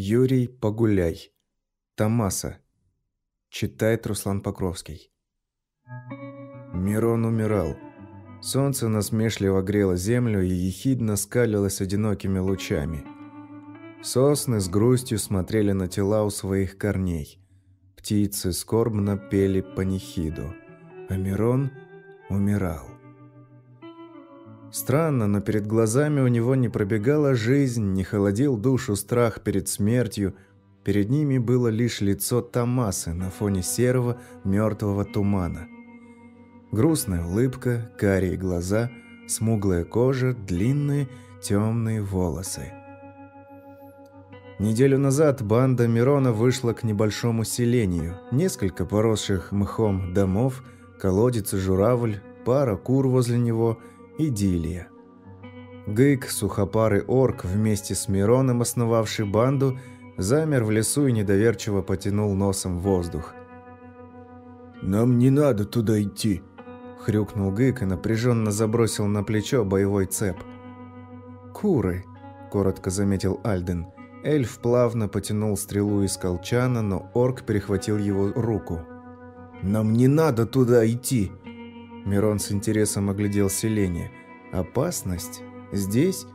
Юрий Погуляй. Томаса. Читает Руслан Покровский. Мирон умирал. Солнце насмешливо грело землю и ехидно скалилось одинокими лучами. Сосны с грустью смотрели на тела у своих корней. Птицы скорбно пели панихиду, а Мирон умирал. Странно, но перед глазами у него не пробегала жизнь, не холодил душу страх перед смертью. Перед ними было лишь лицо Томасы на фоне серого мертвого тумана. Грустная улыбка, карие глаза, смуглая кожа, длинные темные волосы. Неделю назад банда Мирона вышла к небольшому селению. Несколько поросших мхом домов, колодец и журавль, пара кур возле него – идиллия. Гык, сухопарый орк, вместе с Мироном, основавший банду, замер в лесу и недоверчиво потянул носом воздух. «Нам не надо туда идти», — хрюкнул Гык и напряженно забросил на плечо боевой цеп. «Куры», — коротко заметил Альден. Эльф плавно потянул стрелу из колчана, но орк перехватил его руку. «Нам не надо туда идти», Мирон с интересом оглядел селение. «Опасность? Здесь?»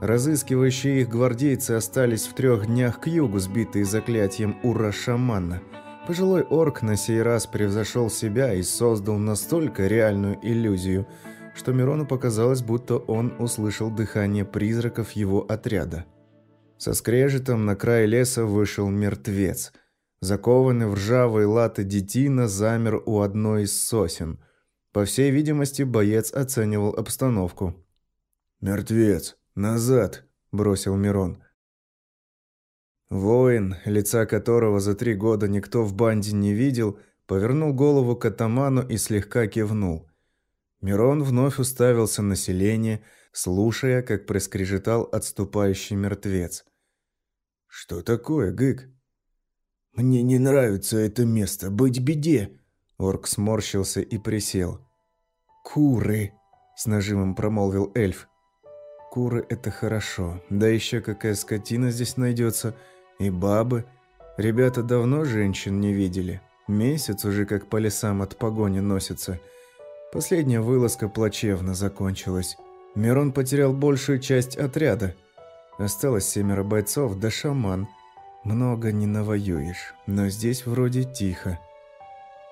Разыскивающие их гвардейцы остались в трех днях к югу, сбитые заклятием Ура-шамана. Пожилой орк на сей раз превзошел себя и создал настолько реальную иллюзию, что Мирону показалось, будто он услышал дыхание призраков его отряда. Со скрежетом на край леса вышел мертвец. Закованный в ржавые латы детина замер у одной из сосен – по всей видимости, боец оценивал обстановку. «Мертвец! Назад!» – бросил Мирон. Воин, лица которого за три года никто в банде не видел, повернул голову к атаману и слегка кивнул. Мирон вновь уставился на селение, слушая, как проскрежетал отступающий мертвец. «Что такое, Гык?» «Мне не нравится это место, быть беде!» Орк сморщился и присел. «Куры!» – с нажимом промолвил эльф. «Куры – это хорошо. Да еще какая скотина здесь найдется. И бабы. Ребята давно женщин не видели. Месяц уже как по лесам от погони носится. Последняя вылазка плачевно закончилась. Мирон потерял большую часть отряда. Осталось семеро бойцов да шаман. Много не навоюешь, но здесь вроде тихо.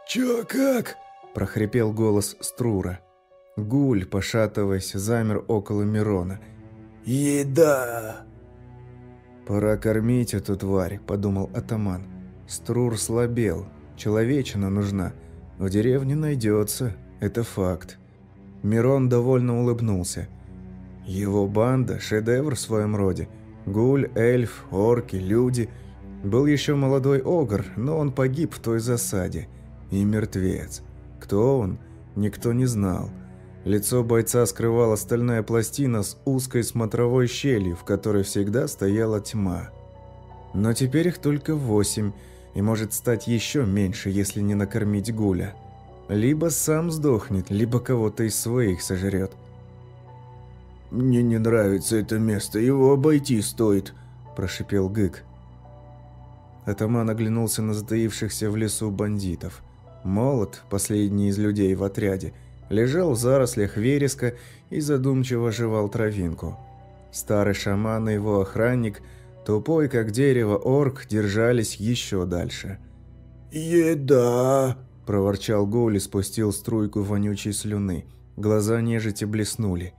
«Чё, как?» – прохрипел голос Струра. Гуль, пошатываясь, замер около Мирона. «Еда!» «Пора кормить эту тварь», – подумал атаман. Струр слабел, человечина нужна. В деревне найдется, это факт. Мирон довольно улыбнулся. Его банда – шедевр в своем роде. Гуль, эльф, орки, люди. Был еще молодой огр, но он погиб в той засаде – и мертвец. Кто он, никто не знал. Лицо бойца скрывала стальная пластина с узкой смотровой щелью, в которой всегда стояла тьма. Но теперь их только восемь, и может стать еще меньше, если не накормить Гуля. Либо сам сдохнет, либо кого-то из своих сожрет. «Мне не нравится это место, его обойти стоит», – прошипел Гык. Атаман оглянулся на затаившихся в лесу бандитов – Молот, последний из людей в отряде, лежал в зарослях вереска и задумчиво жевал травинку. Старый шаман и его охранник, тупой как дерево орк, держались еще дальше. «Еда!» – проворчал Гуль и спустил струйку вонючей слюны. Глаза нежити блеснули.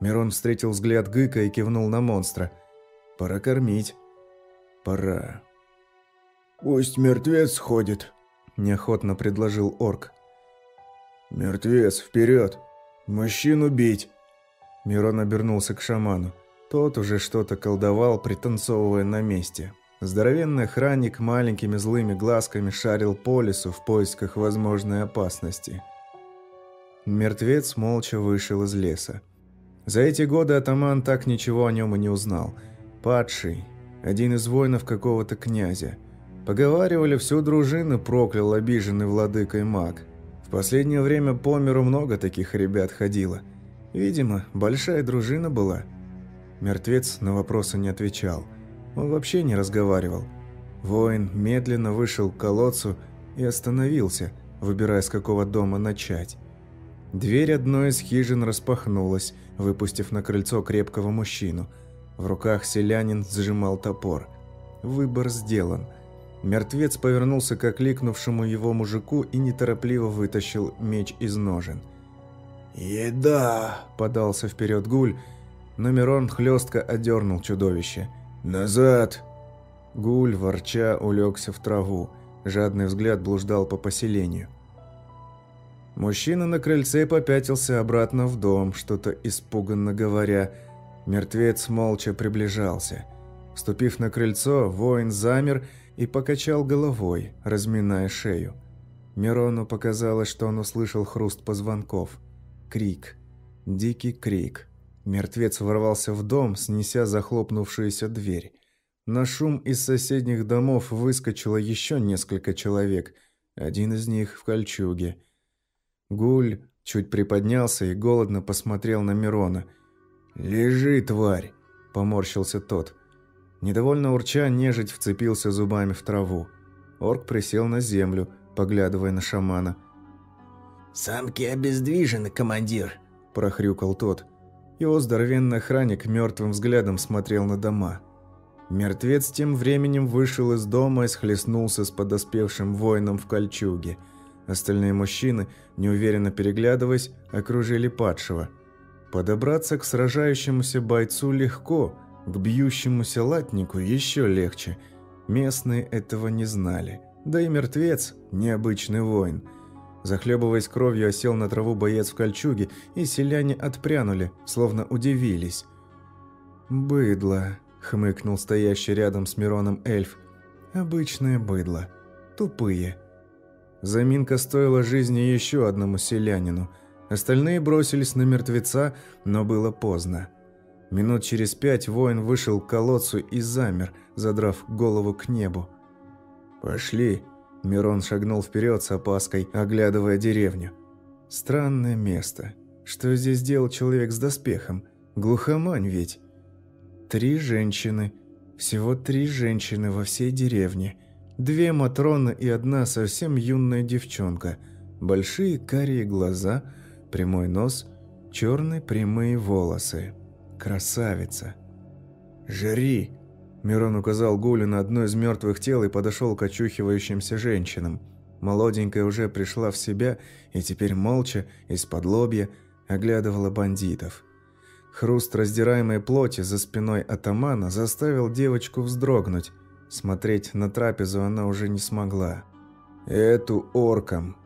Мирон встретил взгляд Гыка и кивнул на монстра. «Пора кормить». «Пора». «Пусть мертвец ходит», неохотно предложил орк. «Мертвец, вперед! Мужчину бить!» Мирон обернулся к шаману. Тот уже что-то колдовал, пританцовывая на месте. Здоровенный охранник маленькими злыми глазками шарил по лесу в поисках возможной опасности. Мертвец молча вышел из леса. За эти годы атаман так ничего о нем и не узнал. Падший, один из воинов какого-то князя – Поговаривали, всю дружину проклял обиженный владыкой маг. В последнее время по миру много таких ребят ходило. Видимо, большая дружина была. Мертвец на вопросы не отвечал. Он вообще не разговаривал. Воин медленно вышел к колодцу и остановился, выбирая, с какого дома начать. Дверь одной из хижин распахнулась, выпустив на крыльцо крепкого мужчину. В руках селянин сжимал топор. Выбор сделан. Мертвец повернулся к окликнувшему его мужику и неторопливо вытащил меч из ножен. «Еда!» – подался вперед гуль, но Мирон хлестко одернул чудовище. «Назад!» Гуль, ворча, улегся в траву. Жадный взгляд блуждал по поселению. Мужчина на крыльце попятился обратно в дом, что-то испуганно говоря. Мертвец молча приближался. Вступив на крыльцо, воин замер и покачал головой, разминая шею. Мирону показалось, что он услышал хруст позвонков. Крик. Дикий крик. Мертвец ворвался в дом, снеся захлопнувшуюся дверь. На шум из соседних домов выскочило еще несколько человек, один из них в кольчуге. Гуль чуть приподнялся и голодно посмотрел на Мирона. «Лежи, тварь!» – поморщился тот. Недовольно урча, нежить вцепился зубами в траву. Орк присел на землю, поглядывая на шамана. «Самки обездвижены, командир!» – прохрюкал тот. Его здоровенный охранник мертвым взглядом смотрел на дома. Мертвец тем временем вышел из дома и схлестнулся с подоспевшим воином в кольчуге. Остальные мужчины, неуверенно переглядываясь, окружили падшего. Подобраться к сражающемуся бойцу легко, к бьющемуся латнику еще легче. Местные этого не знали. Да и мертвец – необычный воин – Захлебываясь кровью, осел на траву боец в кольчуге, и селяне отпрянули, словно удивились. «Быдло», — хмыкнул стоящий рядом с Мироном эльф. «Обычное быдло. Тупые». Заминка стоила жизни еще одному селянину. Остальные бросились на мертвеца, но было поздно. Минут через пять воин вышел к колодцу и замер, задрав голову к небу. «Пошли», Мирон шагнул вперед с опаской, оглядывая деревню. Странное место. Что здесь делал человек с доспехом? Глухомань ведь. Три женщины. Всего три женщины во всей деревне. Две Матроны и одна совсем юная девчонка. Большие карие глаза, прямой нос, черные прямые волосы. Красавица. «Жри!» Мирон указал Гулю на одно из мертвых тел и подошел к очухивающимся женщинам. Молоденькая уже пришла в себя и теперь молча, из-под лобья, оглядывала бандитов. Хруст раздираемой плоти за спиной атамана заставил девочку вздрогнуть. Смотреть на трапезу она уже не смогла. «Эту оркам!»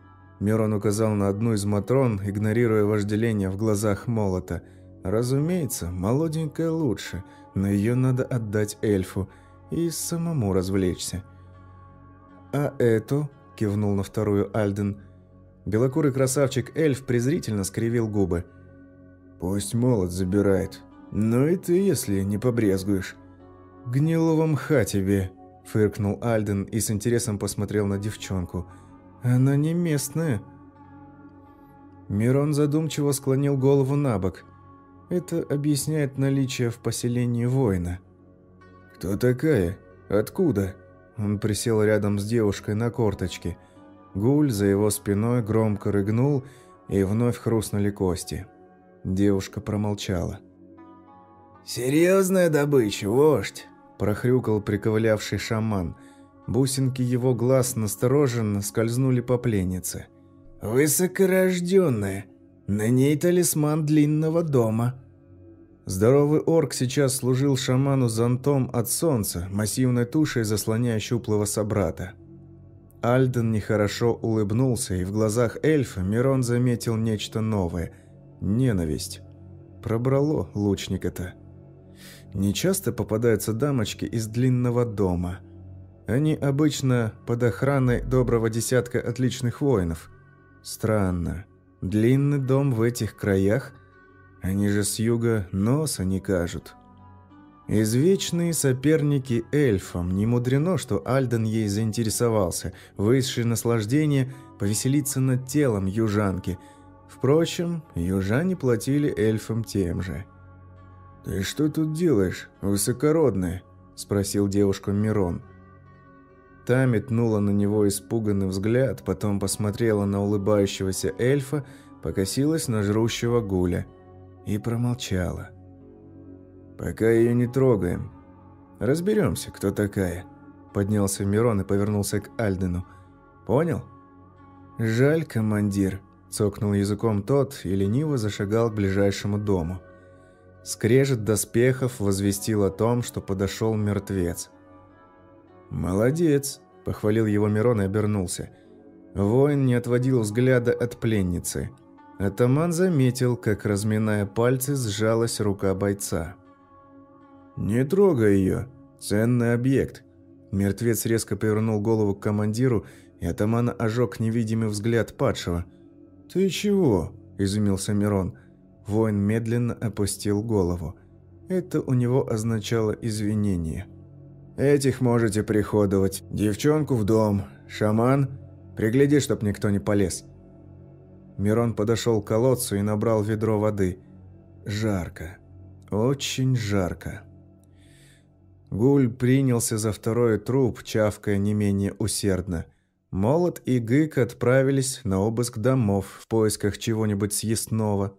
Мирон указал на одну из матрон, игнорируя вожделение в глазах молота. «Разумеется, молоденькая лучше», но ее надо отдать эльфу и самому развлечься. «А эту?» – кивнул на вторую Альден. Белокурый красавчик-эльф презрительно скривил губы. «Пусть молот забирает. Но и ты, если не побрезгуешь». «Гнилого мха тебе», – фыркнул Альден и с интересом посмотрел на девчонку. «Она не местная». Мирон задумчиво склонил голову на бок – это объясняет наличие в поселении воина. «Кто такая? Откуда?» Он присел рядом с девушкой на корточке. Гуль за его спиной громко рыгнул, и вновь хрустнули кости. Девушка промолчала. «Серьезная добыча, вождь!» – прохрюкал приковылявший шаман. Бусинки его глаз настороженно скользнули по пленнице. «Высокорожденная! На ней талисман длинного дома!» Здоровый орк сейчас служил шаману зонтом от солнца, массивной тушей заслоняя щуплого собрата. Альден нехорошо улыбнулся, и в глазах эльфа Мирон заметил нечто новое – ненависть. Пробрало лучника-то. Нечасто попадаются дамочки из длинного дома. Они обычно под охраной доброго десятка отличных воинов. Странно. Длинный дом в этих краях – они же с юга носа не кажут. Извечные соперники эльфам, не мудрено, что Альден ей заинтересовался, высшее наслаждение повеселиться над телом южанки. Впрочем, южане платили эльфам тем же. «Ты что тут делаешь, высокородная?» – спросил девушку Мирон. Та метнула на него испуганный взгляд, потом посмотрела на улыбающегося эльфа, покосилась на жрущего гуля и промолчала. «Пока ее не трогаем. Разберемся, кто такая», – поднялся Мирон и повернулся к Альдену. «Понял?» «Жаль, командир», – цокнул языком тот и лениво зашагал к ближайшему дому. Скрежет доспехов возвестил о том, что подошел мертвец. «Молодец», – похвалил его Мирон и обернулся. Воин не отводил взгляда от пленницы. Атаман заметил, как, разминая пальцы, сжалась рука бойца. «Не трогай ее, ценный объект». Мертвец резко повернул голову к командиру, и атамана ожег невидимый взгляд падшего. «Ты чего?» – изумился Мирон. Воин медленно опустил голову. Это у него означало извинение. «Этих можете приходовать. Девчонку в дом. Шаман, пригляди, чтоб никто не полез». Мирон подошел к колодцу и набрал ведро воды. Жарко. Очень жарко. Гуль принялся за второй труп, чавкая не менее усердно. Молот и Гык отправились на обыск домов в поисках чего-нибудь съестного.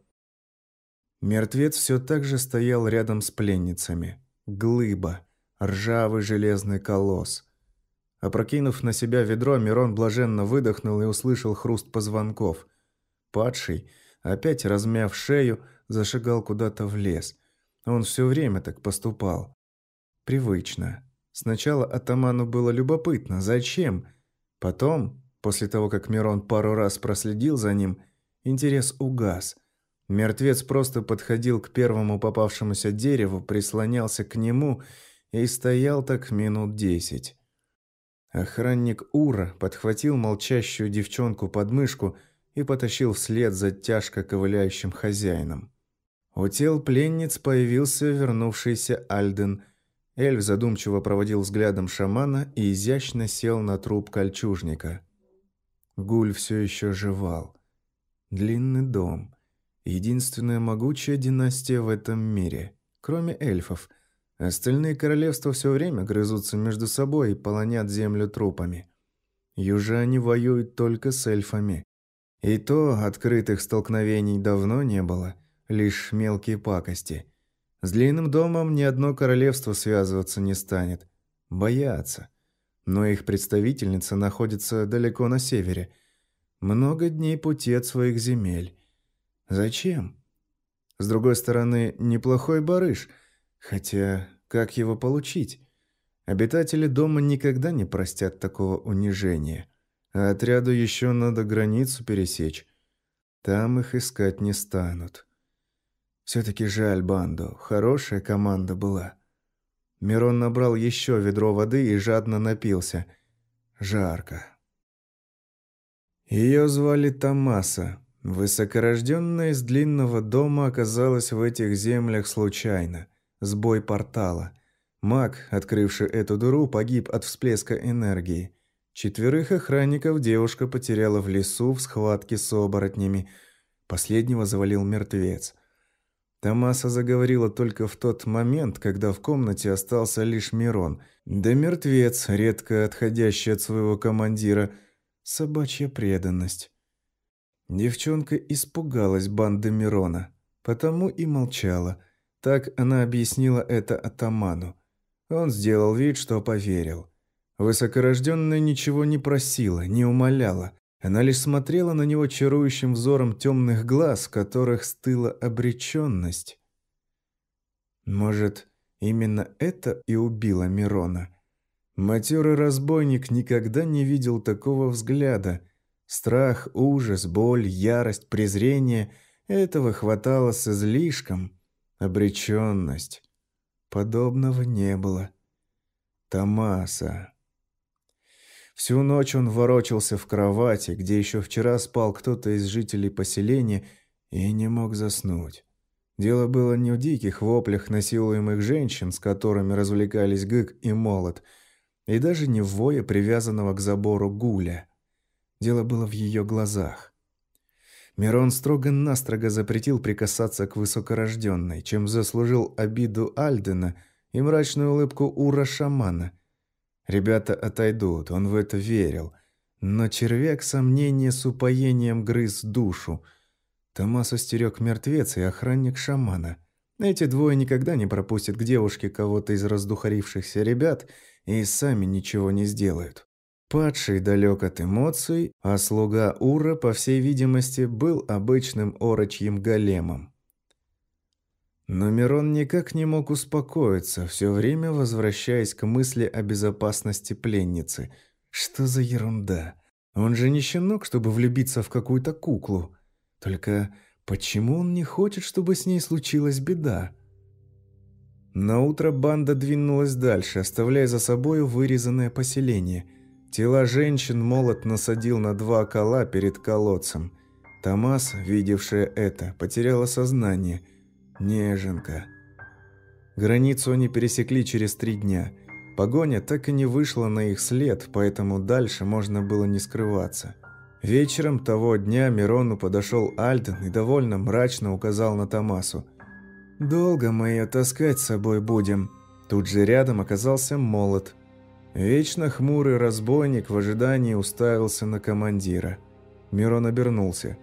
Мертвец все так же стоял рядом с пленницами. Глыба, ржавый железный колосс. Опрокинув на себя ведро, Мирон блаженно выдохнул и услышал хруст позвонков. Падший, опять размяв шею, зашагал куда-то в лес. Он все время так поступал. Привычно. Сначала атаману было любопытно, зачем? Потом, после того, как Мирон пару раз проследил за ним, интерес угас – Мертвец просто подходил к первому попавшемуся дереву, прислонялся к нему и стоял так минут десять. Охранник Ура подхватил молчащую девчонку под мышку и потащил вслед за тяжко ковыляющим хозяином. У тел пленниц появился вернувшийся Альден. Эльф задумчиво проводил взглядом шамана и изящно сел на труп кольчужника. Гуль все еще жевал. Длинный дом. Единственная могучая династия в этом мире, кроме эльфов. Остальные королевства все время грызутся между собой и полонят землю трупами. Южане воюют только с эльфами. И то открытых столкновений давно не было, лишь мелкие пакости. С длинным домом ни одно королевство связываться не станет. Боятся. Но их представительница находится далеко на севере. Много дней пути от своих земель. Зачем? С другой стороны, неплохой барыш, хотя как его получить? Обитатели дома никогда не простят такого унижения. А отряду еще надо границу пересечь. Там их искать не станут. Все-таки жаль банду, хорошая команда была. Мирон набрал еще ведро воды и жадно напился. Жарко. Ее звали Томаса. Высокорожденная из длинного дома оказалась в этих землях случайно. Сбой портала. Маг, открывший эту дыру, погиб от всплеска энергии. Четверых охранников девушка потеряла в лесу в схватке с оборотнями. Последнего завалил мертвец. Тамаса заговорила только в тот момент, когда в комнате остался лишь Мирон. Да мертвец, редко отходящий от своего командира. Собачья преданность. Девчонка испугалась банды Мирона, потому и молчала. Так она объяснила это атаману. Он сделал вид, что поверил. Высокорожденная ничего не просила, не умоляла. Она лишь смотрела на него чарующим взором темных глаз, в которых стыла обреченность. Может, именно это и убило Мирона? Матерый разбойник никогда не видел такого взгляда – Страх, ужас, боль, ярость, презрение – этого хватало с излишком. Обреченность. Подобного не было. Томаса. Всю ночь он ворочался в кровати, где еще вчера спал кто-то из жителей поселения, и не мог заснуть. Дело было не в диких воплях насилуемых женщин, с которыми развлекались Гык и Молот, и даже не в вое привязанного к забору Гуля – Дело было в ее глазах. Мирон строго-настрого запретил прикасаться к высокорожденной, чем заслужил обиду Альдена и мрачную улыбку Ура-шамана. Ребята отойдут, он в это верил. Но червяк сомнения с упоением грыз душу. Томас остерег мертвец и охранник шамана. Эти двое никогда не пропустят к девушке кого-то из раздухарившихся ребят и сами ничего не сделают. Падший далек от эмоций, а слуга Ура, по всей видимости, был обычным орочьим големом. Но Мирон никак не мог успокоиться, все время возвращаясь к мысли о безопасности пленницы. Что за ерунда? Он же не щенок, чтобы влюбиться в какую-то куклу. Только почему он не хочет, чтобы с ней случилась беда? На утро банда двинулась дальше, оставляя за собой вырезанное поселение. Тела женщин молот насадил на два кола перед колодцем. Томас, видевшая это, потеряла сознание – Неженка. Границу они пересекли через три дня. Погоня так и не вышла на их след, поэтому дальше можно было не скрываться. Вечером того дня Мирону подошел Альден и довольно мрачно указал на Томасу. «Долго мы ее таскать с собой будем». Тут же рядом оказался молот. Вечно хмурый разбойник в ожидании уставился на командира. Мирон обернулся.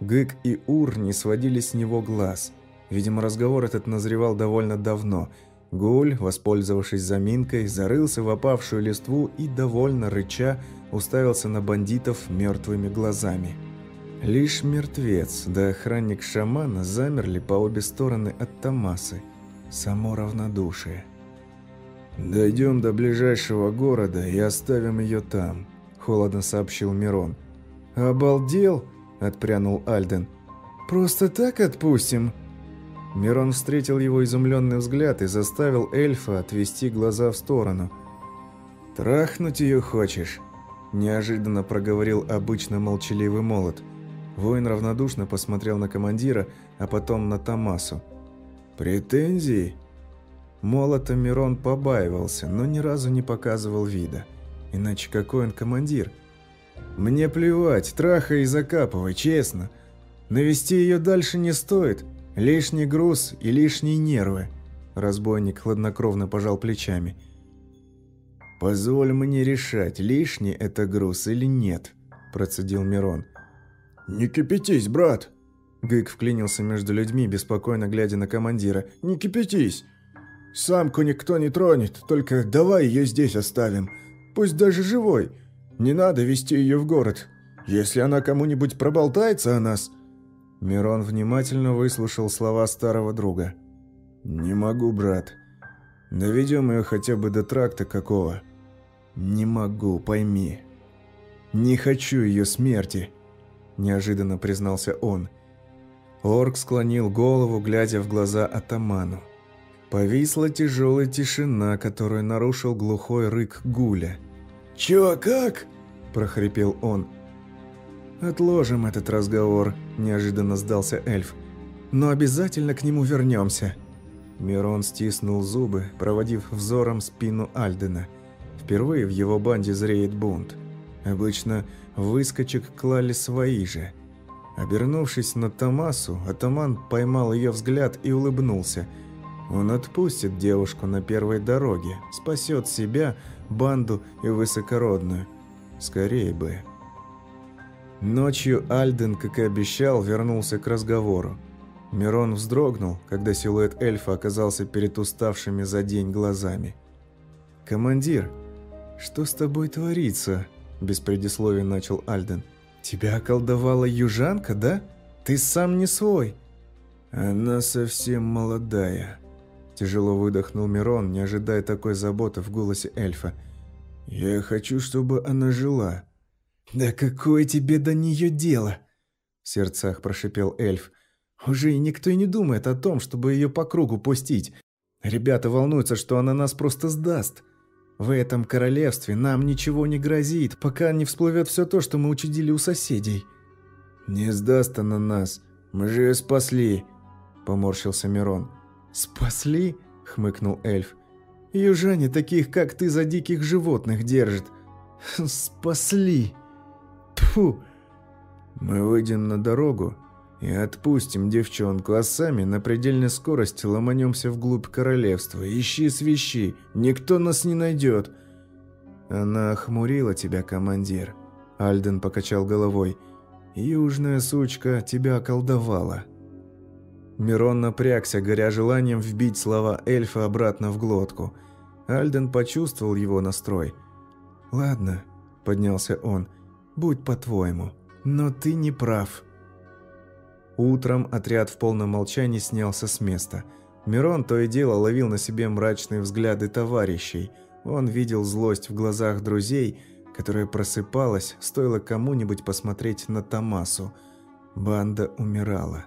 Гык и Ур не сводили с него глаз – Видимо, разговор этот назревал довольно давно. Гуль, воспользовавшись заминкой, зарылся в опавшую листву и, довольно рыча, уставился на бандитов мертвыми глазами. Лишь мертвец да охранник шамана замерли по обе стороны от Томасы. Само равнодушие. «Дойдем до ближайшего города и оставим ее там», – холодно сообщил Мирон. «Обалдел?» – отпрянул Альден. «Просто так отпустим?» Мирон встретил его изумленный взгляд и заставил эльфа отвести глаза в сторону. «Трахнуть ее хочешь?» – неожиданно проговорил обычно молчаливый молот. Воин равнодушно посмотрел на командира, а потом на Томасу. «Претензии?» Молота Мирон побаивался, но ни разу не показывал вида. Иначе какой он командир? «Мне плевать, трахай и закапывай, честно. Навести ее дальше не стоит. Лишний груз и лишние нервы. Разбойник хладнокровно пожал плечами. Позволь мне решать, лишний это груз или нет, процедил Мирон. Не кипятись, брат. Гык вклинился между людьми, беспокойно глядя на командира. Не кипятись. Самку никто не тронет, только давай ее здесь оставим. Пусть даже живой. Не надо вести ее в город. Если она кому-нибудь проболтается о нас, Мирон внимательно выслушал слова старого друга. «Не могу, брат. Доведем ее хотя бы до тракта какого». «Не могу, пойми. Не хочу ее смерти», – неожиданно признался он. Орк склонил голову, глядя в глаза атаману. Повисла тяжелая тишина, которую нарушил глухой рык Гуля. «Чё, как?» – прохрипел он. «Отложим этот разговор», – неожиданно сдался эльф. «Но обязательно к нему вернемся». Мирон стиснул зубы, проводив взором спину Альдена. Впервые в его банде зреет бунт. Обычно выскочек клали свои же. Обернувшись на Томасу, атаман поймал ее взгляд и улыбнулся. Он отпустит девушку на первой дороге, спасет себя, банду и высокородную. Скорее бы. Ночью Альден, как и обещал, вернулся к разговору. Мирон вздрогнул, когда силуэт эльфа оказался перед уставшими за день глазами. «Командир, что с тобой творится?» – без предисловия начал Альден. «Тебя околдовала южанка, да? Ты сам не свой». «Она совсем молодая», – тяжело выдохнул Мирон, не ожидая такой заботы в голосе эльфа. «Я хочу, чтобы она жила». «Да какое тебе до нее дело?» В сердцах прошипел эльф. «Уже и никто и не думает о том, чтобы ее по кругу пустить. Ребята волнуются, что она нас просто сдаст. В этом королевстве нам ничего не грозит, пока не всплывет все то, что мы учудили у соседей». «Не сдаст она нас. Мы же ее спасли», – поморщился Мирон. «Спасли?» – хмыкнул эльф. «Южане таких, как ты, за диких животных держат. Спасли!» Тьфу! Мы выйдем на дорогу, И отпустим девчонку, а сами на предельной скорости ломанемся вглубь королевства. Ищи свищи, никто нас не найдет. Она охмурила тебя, командир. Альден покачал головой. Южная сучка тебя околдовала. Мирон напрягся, горя желанием вбить слова эльфа обратно в глотку. Альден почувствовал его настрой. «Ладно», – поднялся он, – «будь по-твоему, но ты не прав». Утром отряд в полном молчании снялся с места. Мирон то и дело ловил на себе мрачные взгляды товарищей. Он видел злость в глазах друзей, которая просыпалась, стоило кому-нибудь посмотреть на Томасу. Банда умирала.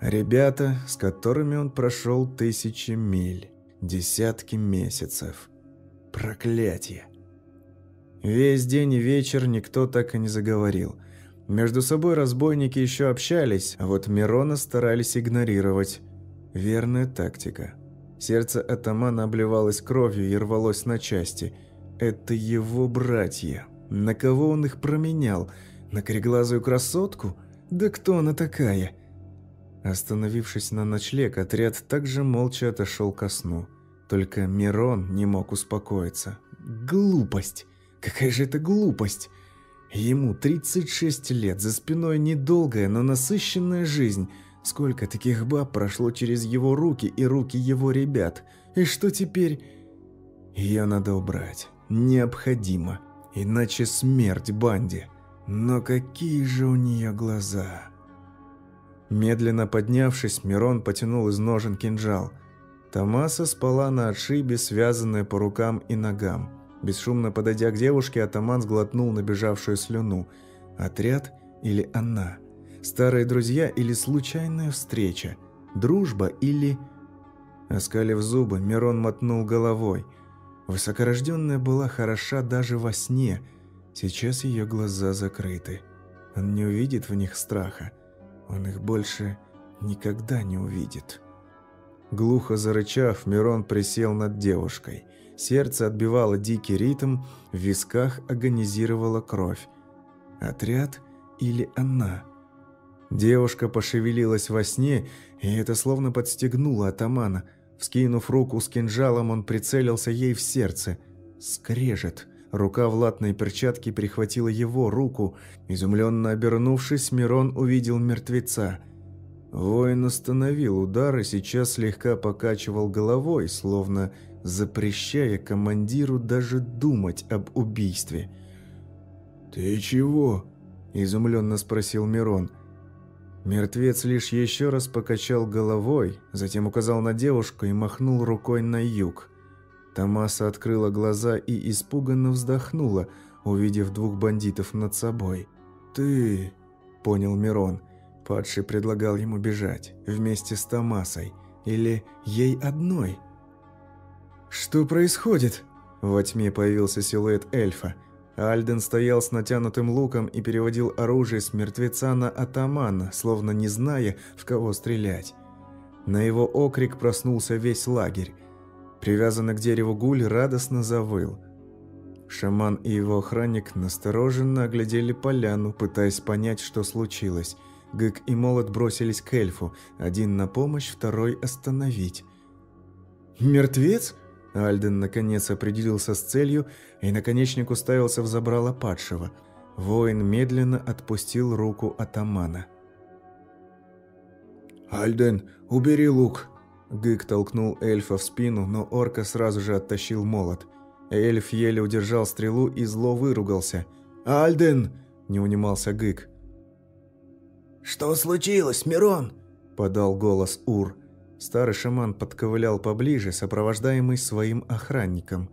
Ребята, с которыми он прошел тысячи миль, десятки месяцев. Проклятие. Весь день и вечер никто так и не заговорил. Между собой разбойники еще общались, а вот Мирона старались игнорировать. Верная тактика. Сердце атамана обливалось кровью и рвалось на части. Это его братья. На кого он их променял? На кореглазую красотку? Да кто она такая? Остановившись на ночлег, отряд также молча отошел ко сну. Только Мирон не мог успокоиться. Глупость! Какая же это глупость! Ему 36 лет, за спиной недолгая, но насыщенная жизнь. Сколько таких баб прошло через его руки и руки его ребят. И что теперь? Ее надо убрать. Необходимо. Иначе смерть банде. Но какие же у нее глаза... Медленно поднявшись, Мирон потянул из ножен кинжал. Томаса спала на отшибе, связанная по рукам и ногам. Бесшумно подойдя к девушке, атаман сглотнул набежавшую слюну. Отряд или она? Старые друзья или случайная встреча? Дружба или... Оскалив зубы, Мирон мотнул головой. Высокорожденная была хороша даже во сне. Сейчас ее глаза закрыты. Он не увидит в них страха. Он их больше никогда не увидит. Глухо зарычав, Мирон присел над девушкой. Сердце отбивало дикий ритм, в висках агонизировала кровь. Отряд или она? Девушка пошевелилась во сне, и это словно подстегнуло атамана. Вскинув руку с кинжалом, он прицелился ей в сердце. Скрежет. Рука в латной перчатке прихватила его руку. Изумленно обернувшись, Мирон увидел мертвеца. Воин остановил удар и сейчас слегка покачивал головой, словно запрещая командиру даже думать об убийстве. «Ты чего?» – изумленно спросил Мирон. Мертвец лишь еще раз покачал головой, затем указал на девушку и махнул рукой на юг. Томаса открыла глаза и испуганно вздохнула, увидев двух бандитов над собой. «Ты...» – понял Мирон. Падший предлагал ему бежать вместе с Томасой. Или ей одной. «Что происходит?» Во тьме появился силуэт эльфа. Альден стоял с натянутым луком и переводил оружие с мертвеца на атамана, словно не зная, в кого стрелять. На его окрик проснулся весь лагерь. Привязанный к дереву гуль радостно завыл. Шаман и его охранник настороженно оглядели поляну, пытаясь понять, что случилось. Гык и Молот бросились к эльфу, один на помощь, второй остановить. «Мертвец?» Альден наконец определился с целью, и наконечник уставился в забрало падшего. Воин медленно отпустил руку атамана. «Альден, убери лук!» Гык толкнул эльфа в спину, но орка сразу же оттащил молот. Эльф еле удержал стрелу и зло выругался. «Альден!» – не унимался Гык. «Что случилось, Мирон?» – подал голос Ур. Старый шаман подковылял поближе, сопровождаемый своим охранником.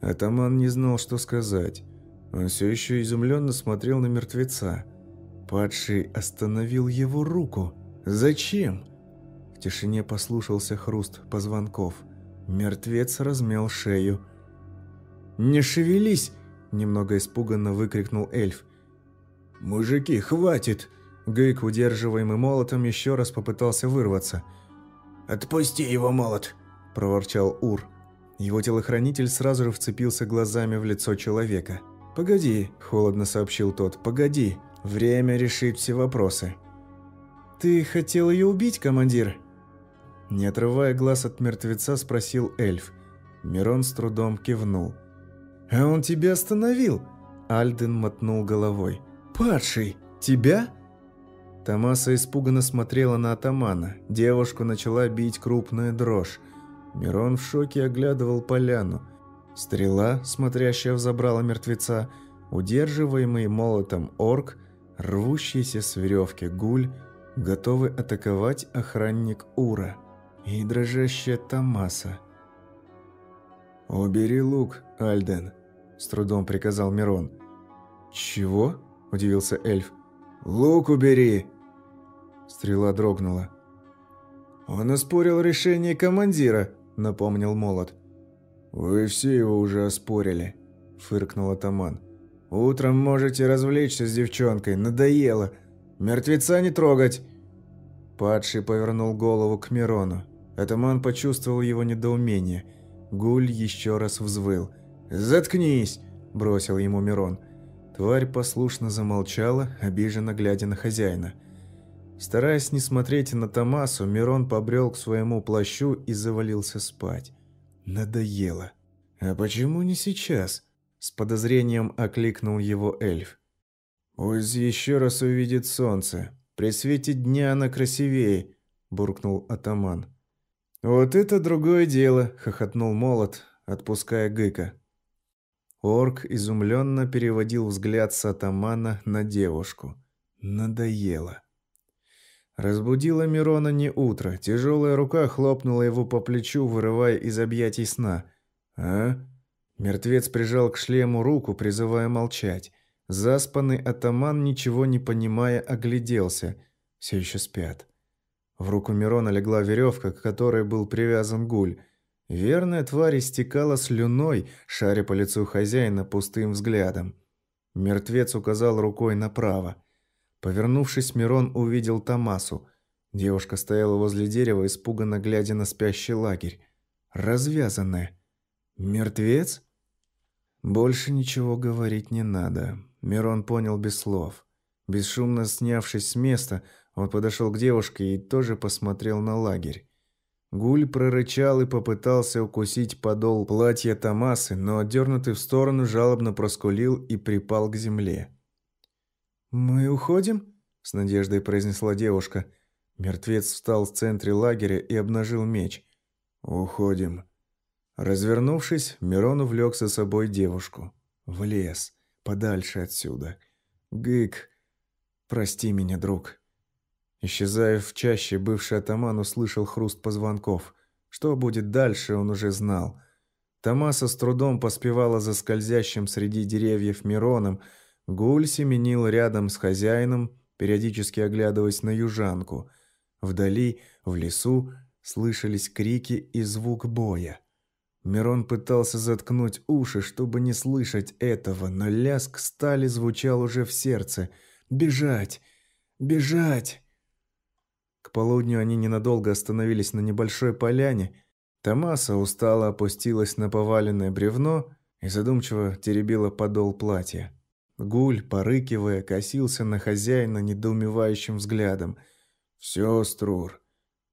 Атаман не знал, что сказать. Он все еще изумленно смотрел на мертвеца. Падший остановил его руку. «Зачем?» тишине послушался хруст позвонков. Мертвец размял шею. «Не шевелись!» – немного испуганно выкрикнул эльф. «Мужики, хватит!» Гейк, удерживаемый молотом, еще раз попытался вырваться. «Отпусти его, молот!» – проворчал Ур. Его телохранитель сразу же вцепился глазами в лицо человека. «Погоди», – холодно сообщил тот, – «погоди. Время решить все вопросы». «Ты хотел ее убить, командир?» Не отрывая глаз от мертвеца, спросил эльф. Мирон с трудом кивнул. «А он тебя остановил?» Альден мотнул головой. «Падший! Тебя?» Томаса испуганно смотрела на атамана. Девушку начала бить крупная дрожь. Мирон в шоке оглядывал поляну. Стрела, смотрящая в забрало мертвеца, удерживаемый молотом орк, рвущийся с веревки гуль, готовый атаковать охранник Ура и дрожащая Томаса. «Убери лук, Альден», – с трудом приказал Мирон. «Чего?» – удивился эльф. «Лук убери!» Стрела дрогнула. «Он оспорил решение командира», – напомнил Молот. «Вы все его уже оспорили», – фыркнул атаман. «Утром можете развлечься с девчонкой, надоело. Мертвеца не трогать!» Падший повернул голову к Мирону. Атаман почувствовал его недоумение. Гуль еще раз взвыл. «Заткнись!» – бросил ему Мирон. Тварь послушно замолчала, обиженно глядя на хозяина. Стараясь не смотреть на Томасу, Мирон побрел к своему плащу и завалился спать. Надоело. «А почему не сейчас?» С подозрением окликнул его эльф. «Пусть еще раз увидит солнце. При свете дня она красивее», – буркнул атаман. «Вот это другое дело», – хохотнул молот, отпуская Гыка. Орк изумленно переводил взгляд с атамана на девушку. Надоело. Разбудило Мирона не утро. Тяжелая рука хлопнула его по плечу, вырывая из объятий сна. «А?» Мертвец прижал к шлему руку, призывая молчать. Заспанный атаман, ничего не понимая, огляделся. Все еще спят. В руку Мирона легла веревка, к которой был привязан гуль. Верная тварь истекала слюной, шаря по лицу хозяина пустым взглядом. Мертвец указал рукой направо. Повернувшись, Мирон увидел Тамасу. Девушка стояла возле дерева, испуганно глядя на спящий лагерь. Развязанная. Мертвец? Больше ничего говорить не надо. Мирон понял без слов. Бесшумно снявшись с места, он подошел к девушке и тоже посмотрел на лагерь. Гуль прорычал и попытался укусить подол платья Тамасы, но отдернутый в сторону жалобно проскулил и припал к земле. «Мы уходим?» – с надеждой произнесла девушка. Мертвец встал в центре лагеря и обнажил меч. «Уходим». Развернувшись, Мирон увлек за собой девушку. В лес, подальше отсюда. «Гык, прости меня, друг». Исчезая в чаще, бывший атаман услышал хруст позвонков. Что будет дальше, он уже знал. Тамаса с трудом поспевала за скользящим среди деревьев Мироном, Гуль семенил рядом с хозяином, периодически оглядываясь на южанку. Вдали, в лесу, слышались крики и звук боя. Мирон пытался заткнуть уши, чтобы не слышать этого, но лязг стали звучал уже в сердце. «Бежать! Бежать!» К полудню они ненадолго остановились на небольшой поляне. Томаса устало опустилась на поваленное бревно и задумчиво теребила подол платья. Гуль, порыкивая, косился на хозяина недоумевающим взглядом. «Все, Струр,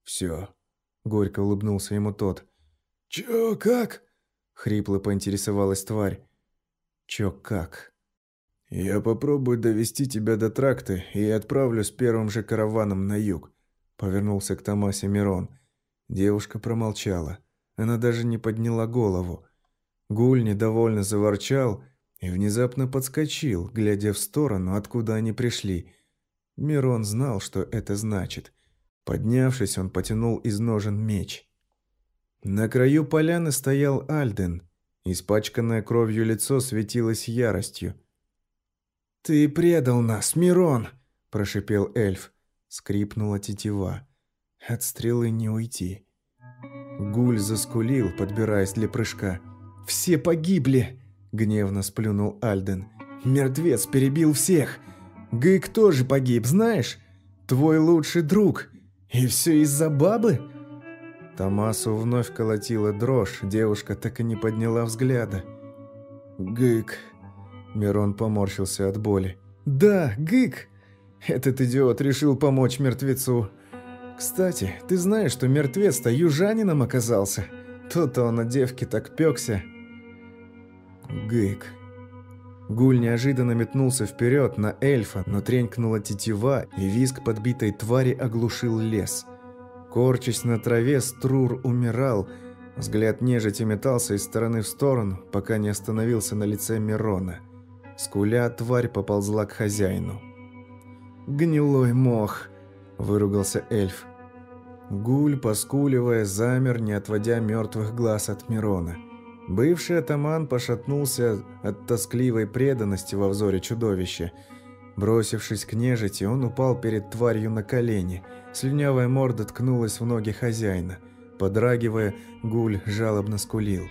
все», — горько улыбнулся ему тот. «Чё, как?» — хрипло поинтересовалась тварь. «Чё, как?» «Я попробую довести тебя до тракта и отправлю с первым же караваном на юг», — повернулся к Томасе Мирон. Девушка промолчала. Она даже не подняла голову. Гуль недовольно заворчал и внезапно подскочил, глядя в сторону, откуда они пришли. Мирон знал, что это значит. Поднявшись, он потянул из ножен меч. На краю поляны стоял Альден. Испачканное кровью лицо светилось яростью. «Ты предал нас, Мирон!» – прошипел эльф. Скрипнула тетива. От стрелы не уйти. Гуль заскулил, подбираясь для прыжка. «Все погибли!» Гневно сплюнул Альден. «Мертвец перебил всех! Гык тоже погиб, знаешь? Твой лучший друг! И все из-за бабы?» Томасу вновь колотила дрожь, девушка так и не подняла взгляда. «Гык!» Мирон поморщился от боли. «Да, Гык! Этот идиот решил помочь мертвецу. Кстати, ты знаешь, что мертвец-то южанином оказался? То-то он на девке так пёкся. Гык. Гуль неожиданно метнулся вперед на эльфа, но тренькнула тетива, и визг подбитой твари оглушил лес. Корчась на траве, Струр умирал. Взгляд нежити метался из стороны в сторону, пока не остановился на лице Мирона. Скуля, тварь поползла к хозяину. «Гнилой мох!» – выругался эльф. Гуль, поскуливая, замер, не отводя мертвых глаз от Мирона. Бывший атаман пошатнулся от тоскливой преданности во взоре чудовища. Бросившись к нежити, он упал перед тварью на колени. Слюнявая морда ткнулась в ноги хозяина. Подрагивая, гуль жалобно скулил.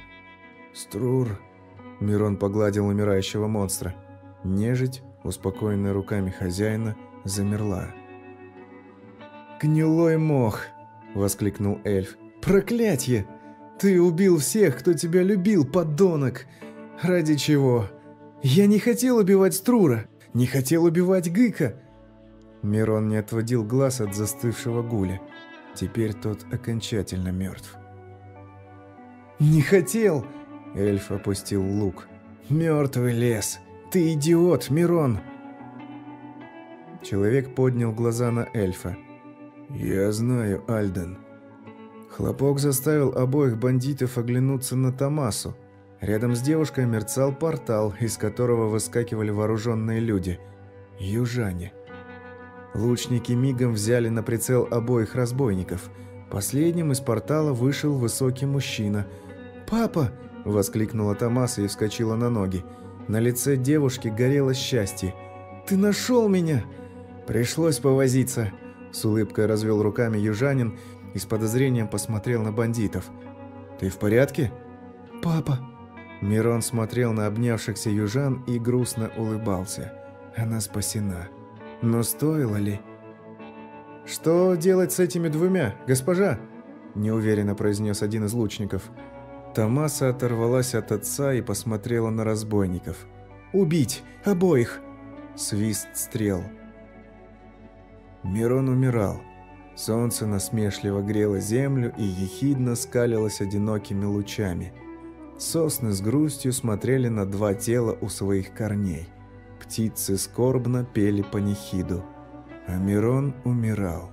«Струр!» Мирон погладил умирающего монстра. Нежить, успокоенная руками хозяина, замерла. «Гнилой мох!» – воскликнул эльф. «Проклятье! Ты убил всех, кто тебя любил, подонок! Ради чего? Я не хотел убивать Струра, не хотел убивать Гыка!» Мирон не отводил глаз от застывшего гуля. Теперь тот окончательно мертв. «Не хотел!» – эльф опустил лук. «Мертвый лес! Ты идиот, Мирон!» Человек поднял глаза на эльфа. «Я знаю, Альден». Хлопок заставил обоих бандитов оглянуться на Томасу. Рядом с девушкой мерцал портал, из которого выскакивали вооруженные люди. Южане. Лучники мигом взяли на прицел обоих разбойников. Последним из портала вышел высокий мужчина. «Папа!» – воскликнула Томаса и вскочила на ноги. На лице девушки горело счастье. «Ты нашел меня!» «Пришлось повозиться», с улыбкой развел руками южанин и с подозрением посмотрел на бандитов. «Ты в порядке?» «Папа!» Мирон смотрел на обнявшихся южан и грустно улыбался. Она спасена. Но стоило ли? «Что делать с этими двумя, госпожа?» Неуверенно произнес один из лучников. Томаса оторвалась от отца и посмотрела на разбойников. «Убить! Обоих!» Свист стрел. Мирон умирал. Солнце насмешливо грело землю и ехидно скалилось одинокими лучами. Сосны с грустью смотрели на два тела у своих корней. Птицы скорбно пели панихиду. А Мирон умирал.